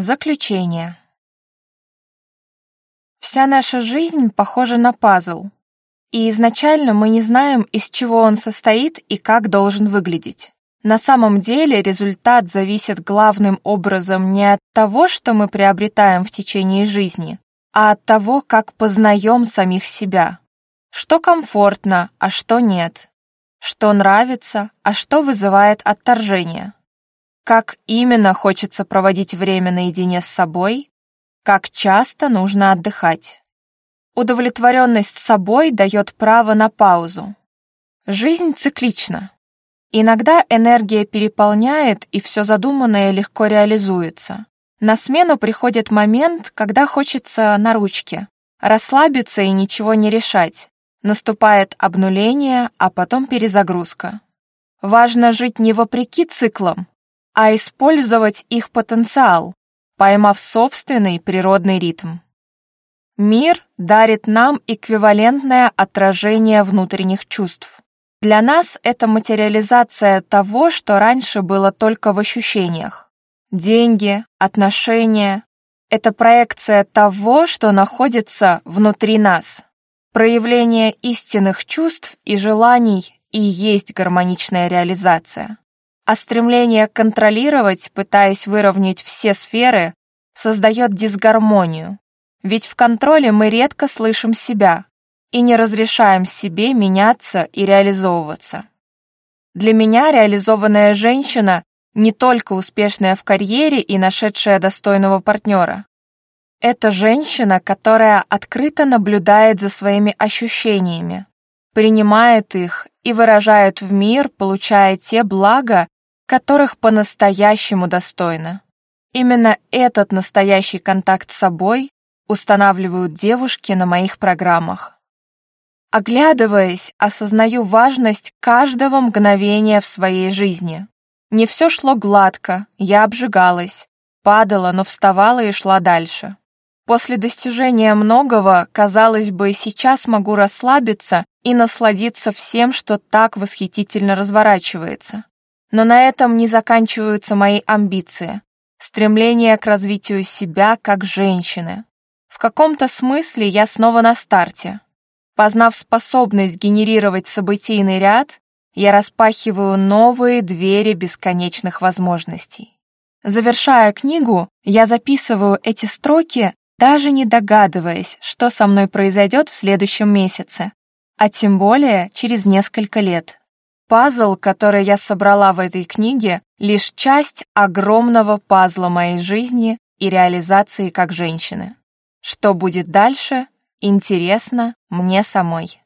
Заключение. Вся наша жизнь похожа на пазл, и изначально мы не знаем, из чего он состоит и как должен выглядеть. На самом деле результат зависит главным образом не от того, что мы приобретаем в течение жизни, а от того, как познаем самих себя. Что комфортно, а что нет. Что нравится, а что вызывает отторжение как именно хочется проводить время наедине с собой, как часто нужно отдыхать. Удовлетворенность собой дает право на паузу. Жизнь циклична. Иногда энергия переполняет, и все задуманное легко реализуется. На смену приходит момент, когда хочется на ручке, расслабиться и ничего не решать. Наступает обнуление, а потом перезагрузка. Важно жить не вопреки циклам, а использовать их потенциал, поймав собственный природный ритм. Мир дарит нам эквивалентное отражение внутренних чувств. Для нас это материализация того, что раньше было только в ощущениях. Деньги, отношения – это проекция того, что находится внутри нас. Проявление истинных чувств и желаний и есть гармоничная реализация а стремление контролировать, пытаясь выровнять все сферы, создает дисгармонию. Ведь в контроле мы редко слышим себя и не разрешаем себе меняться и реализовываться. Для меня реализованная женщина не только успешная в карьере и нашедшая достойного партнера. Это женщина, которая открыто наблюдает за своими ощущениями, принимает их и выражает в мир, получая те блага, которых по-настоящему достойны. Именно этот настоящий контакт с собой устанавливают девушки на моих программах. Оглядываясь, осознаю важность каждого мгновения в своей жизни. Не все шло гладко, я обжигалась, падала, но вставала и шла дальше. После достижения многого, казалось бы, сейчас могу расслабиться и насладиться всем, что так восхитительно разворачивается. Но на этом не заканчиваются мои амбиции, стремление к развитию себя как женщины. В каком-то смысле я снова на старте. Познав способность генерировать событийный ряд, я распахиваю новые двери бесконечных возможностей. Завершая книгу, я записываю эти строки, даже не догадываясь, что со мной произойдет в следующем месяце, а тем более через несколько лет. Пазл, который я собрала в этой книге, лишь часть огромного пазла моей жизни и реализации как женщины. Что будет дальше, интересно мне самой.